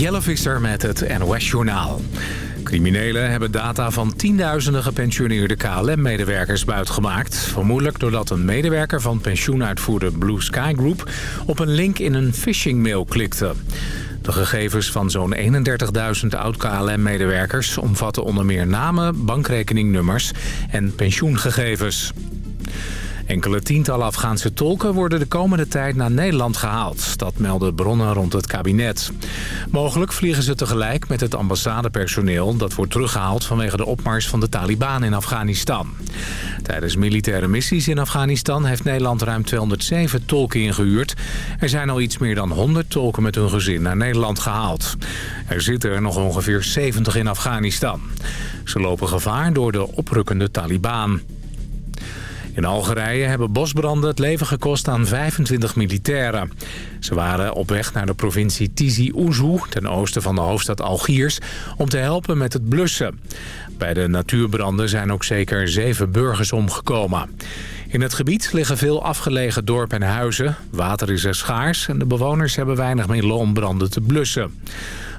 Jelle Visser met het NOS-journaal. Criminelen hebben data van tienduizenden gepensioneerde KLM-medewerkers buitgemaakt. Vermoedelijk doordat een medewerker van pensioenuitvoerder Blue Sky Group... op een link in een phishing-mail klikte. De gegevens van zo'n 31.000 oud-KLM-medewerkers... omvatten onder meer namen, bankrekeningnummers en pensioengegevens. Enkele tientallen Afghaanse tolken worden de komende tijd naar Nederland gehaald. Dat melden bronnen rond het kabinet. Mogelijk vliegen ze tegelijk met het ambassadepersoneel... dat wordt teruggehaald vanwege de opmars van de Taliban in Afghanistan. Tijdens militaire missies in Afghanistan heeft Nederland ruim 207 tolken ingehuurd. Er zijn al iets meer dan 100 tolken met hun gezin naar Nederland gehaald. Er zitten er nog ongeveer 70 in Afghanistan. Ze lopen gevaar door de oprukkende Taliban. In Algerije hebben bosbranden het leven gekost aan 25 militairen. Ze waren op weg naar de provincie Tizi Ouzou, ten oosten van de hoofdstad Algiers, om te helpen met het blussen. Bij de natuurbranden zijn ook zeker zeven burgers omgekomen. In het gebied liggen veel afgelegen dorpen en huizen. Water is er schaars en de bewoners hebben weinig middelen om branden te blussen.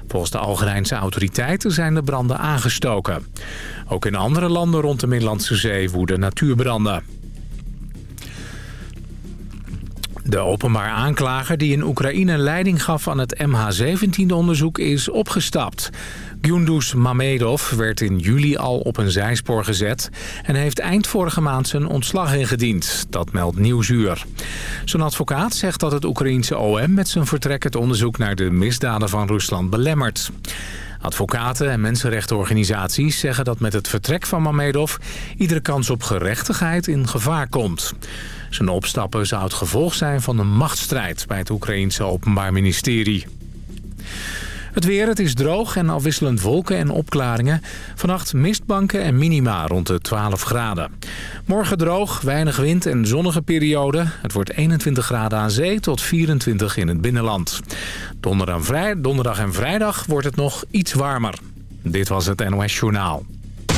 Volgens de Algerijnse autoriteiten zijn de branden aangestoken. Ook in andere landen rond de Middellandse Zee woeden natuurbranden. De openbaar aanklager die in Oekraïne leiding gaf aan het MH17-onderzoek is opgestapt. Gyundus Mamedov werd in juli al op een zijspoor gezet... en heeft eind vorige maand zijn ontslag ingediend. Dat meldt Nieuwsuur. Zijn advocaat zegt dat het Oekraïense OM met zijn vertrek... het onderzoek naar de misdaden van Rusland belemmert. Advocaten en mensenrechtenorganisaties zeggen dat met het vertrek van Mamedov... iedere kans op gerechtigheid in gevaar komt. Zijn opstappen zou het gevolg zijn van een machtsstrijd bij het Oekraïense Openbaar Ministerie. Het weer, het is droog en afwisselend wolken en opklaringen. Vannacht mistbanken en minima rond de 12 graden. Morgen droog, weinig wind en zonnige periode. Het wordt 21 graden aan zee tot 24 in het binnenland. Donderdag en vrijdag wordt het nog iets warmer. Dit was het NOS Journaal.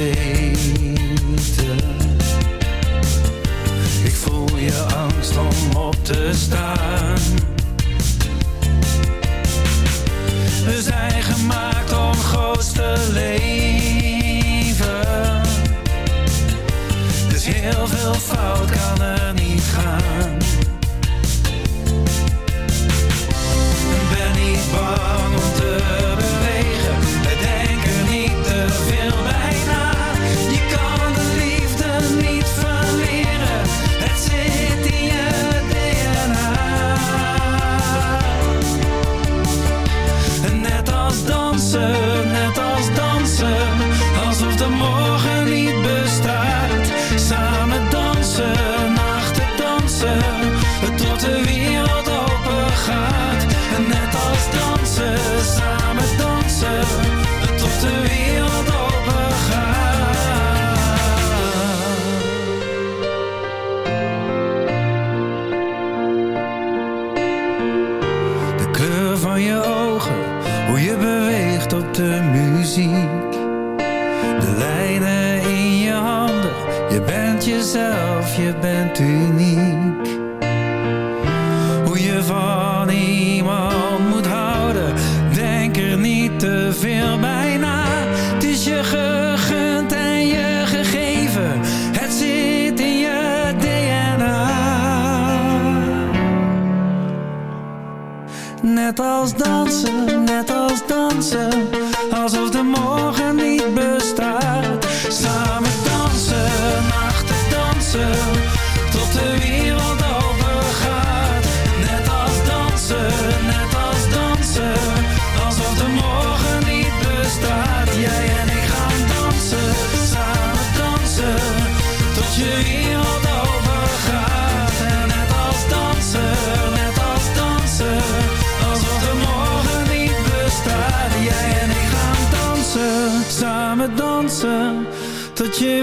Te dansen, tot je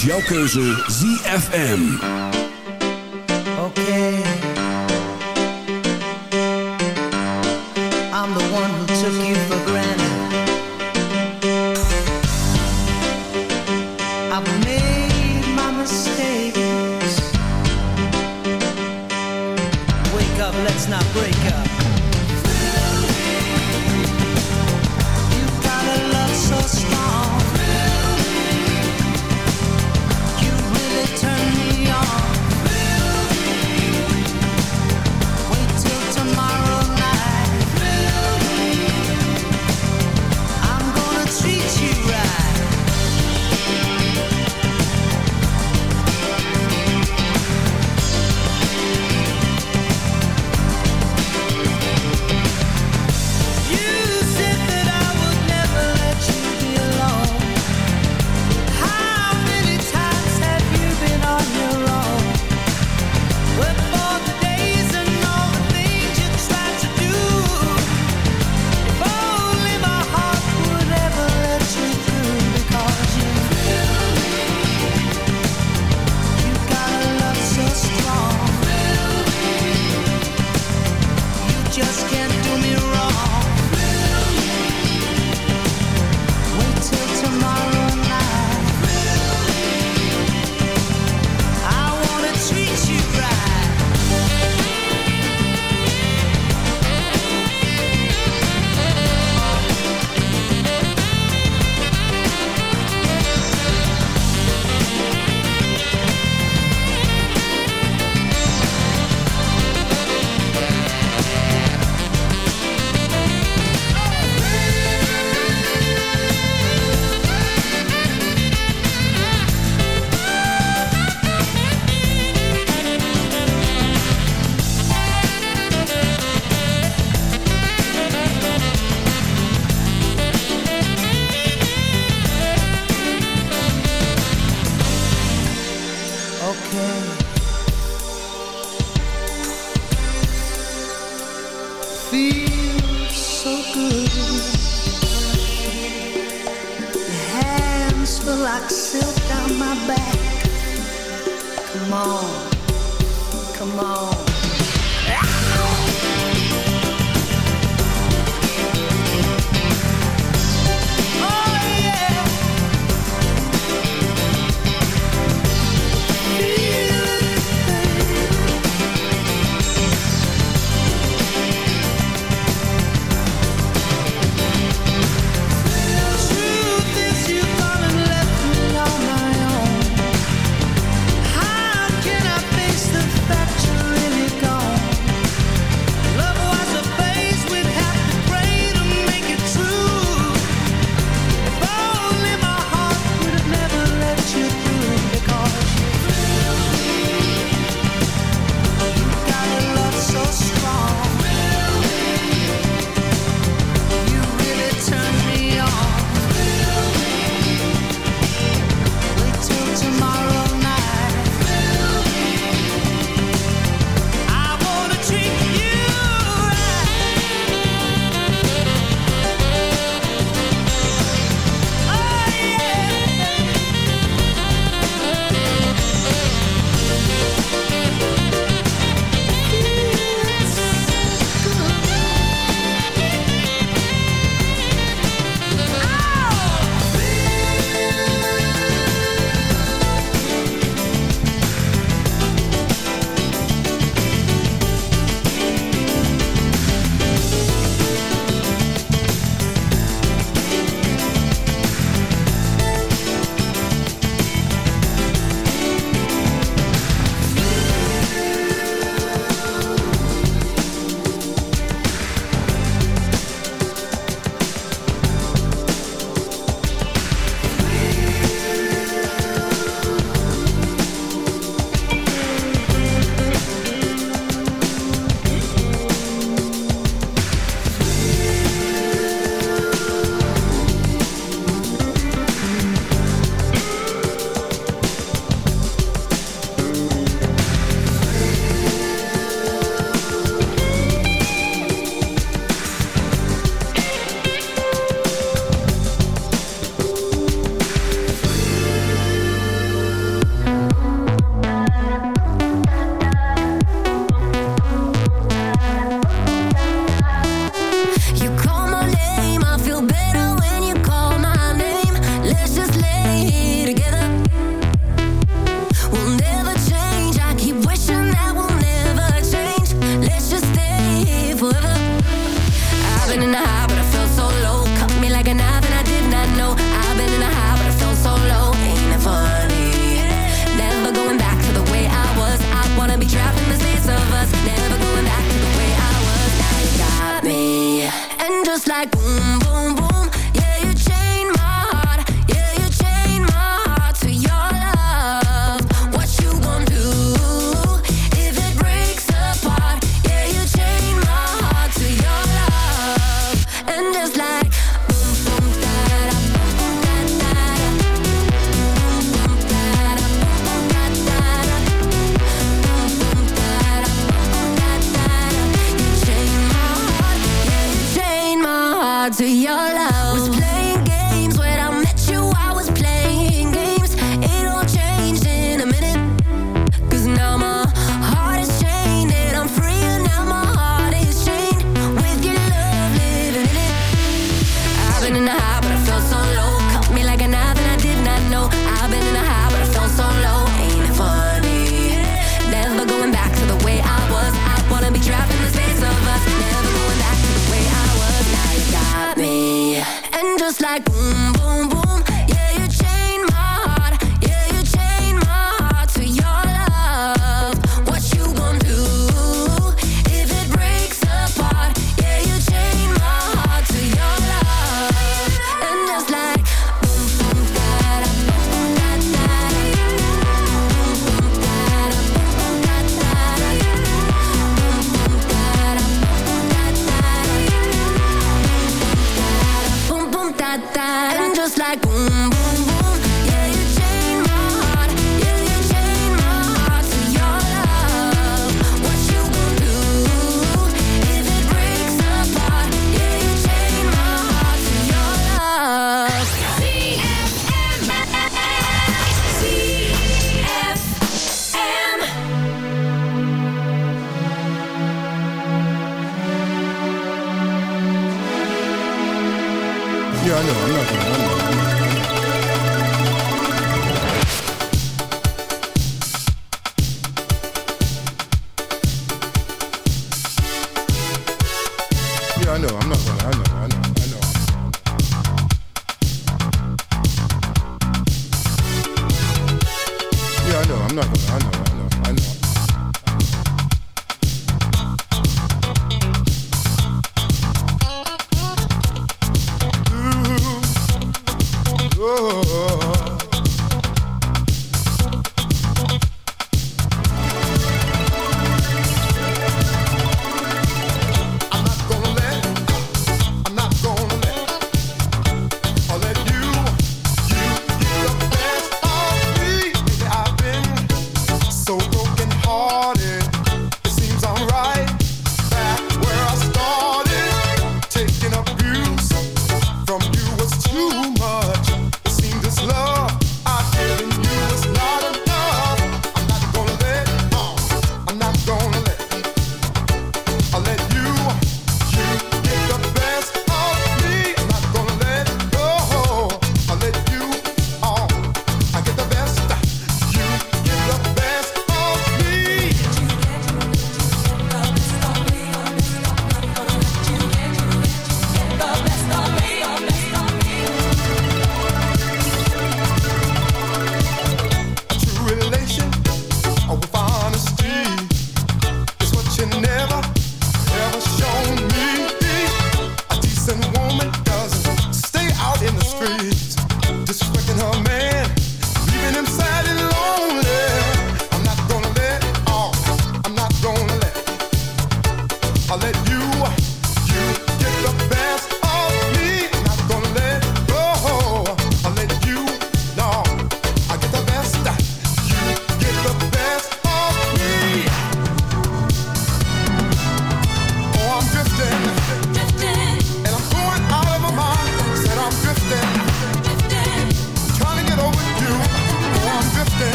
is jouw keuze ZFM.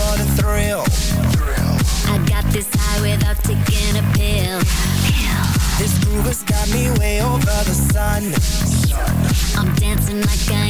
For the thrill. I got this high without taking a pill. This groove has got me way over the sun. I'm dancing like I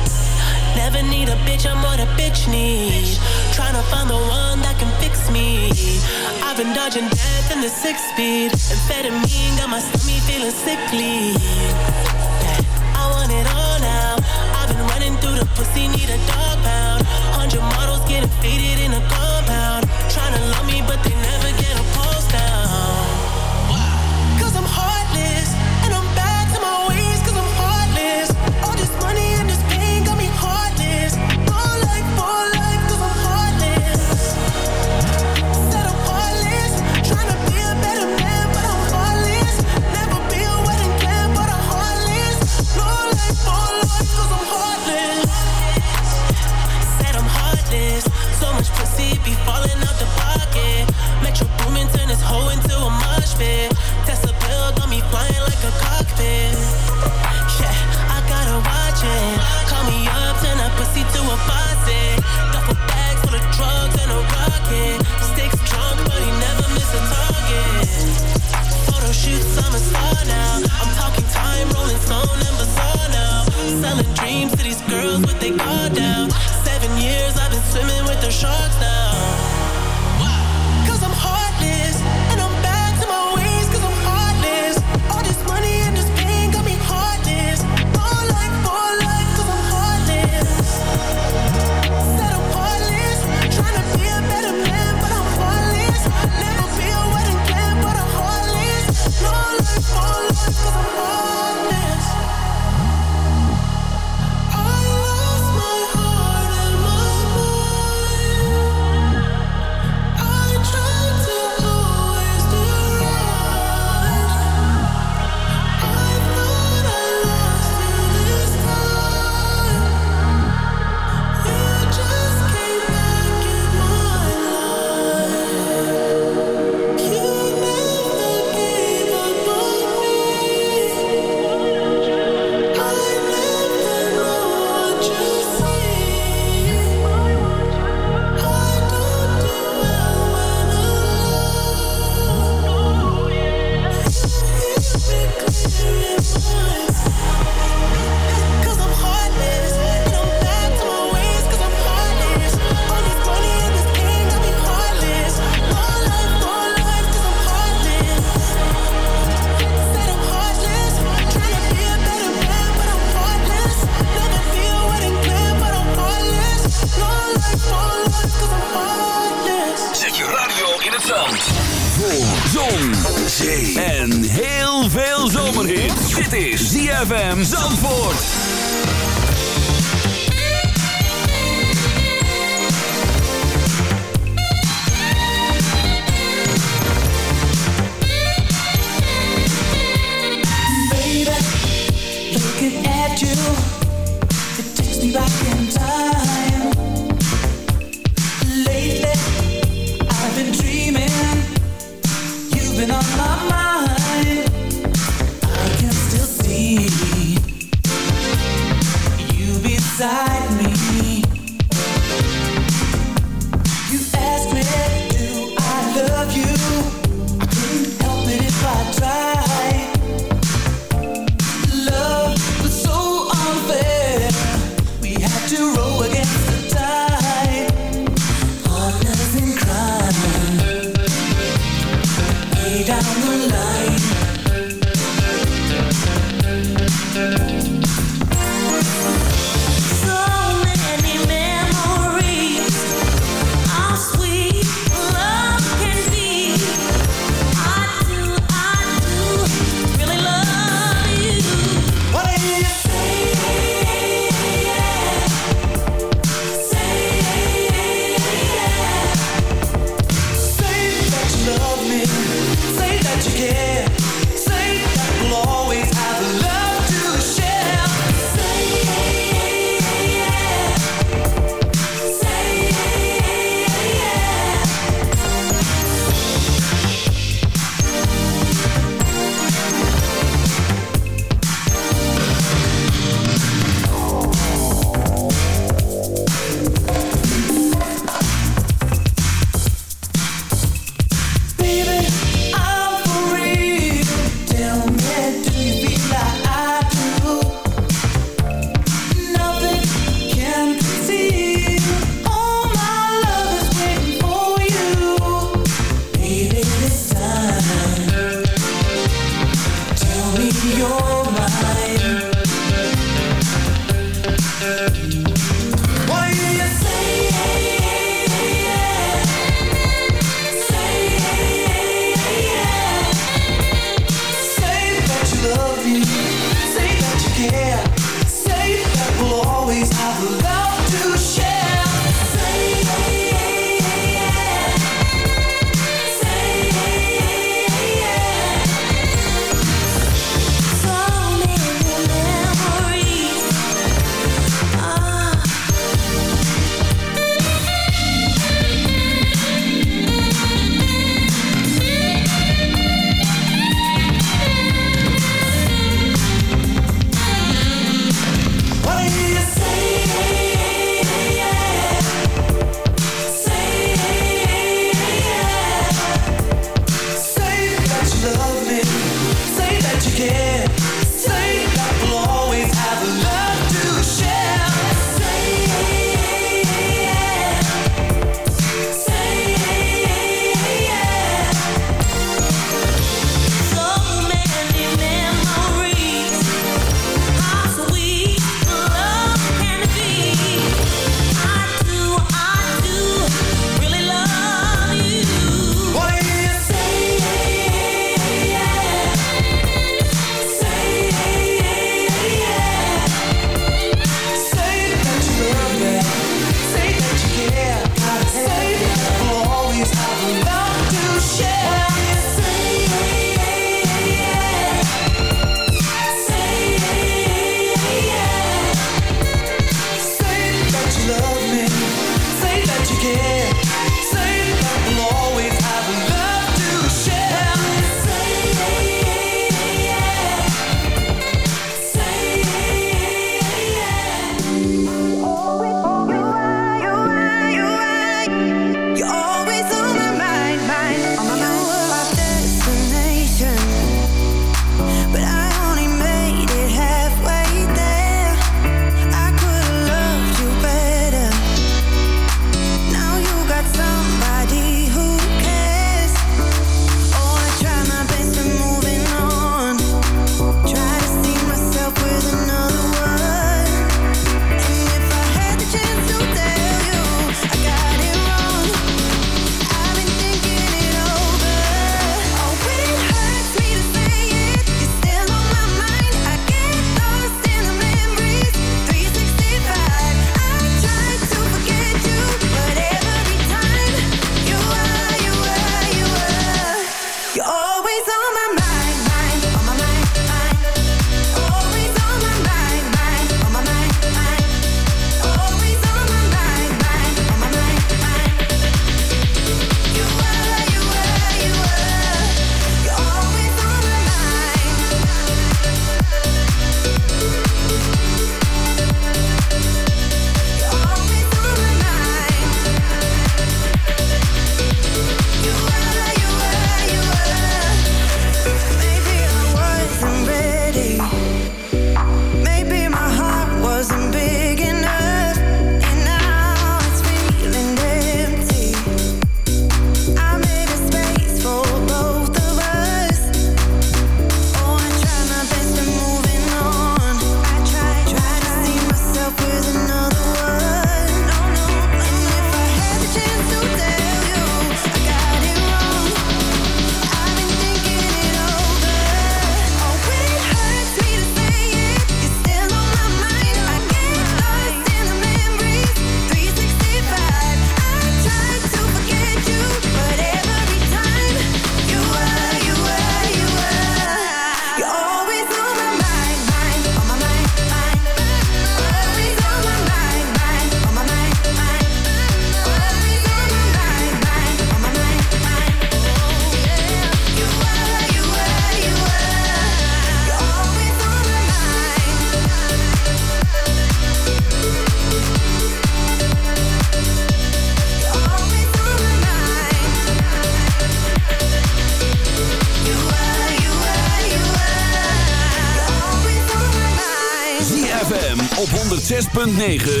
106.9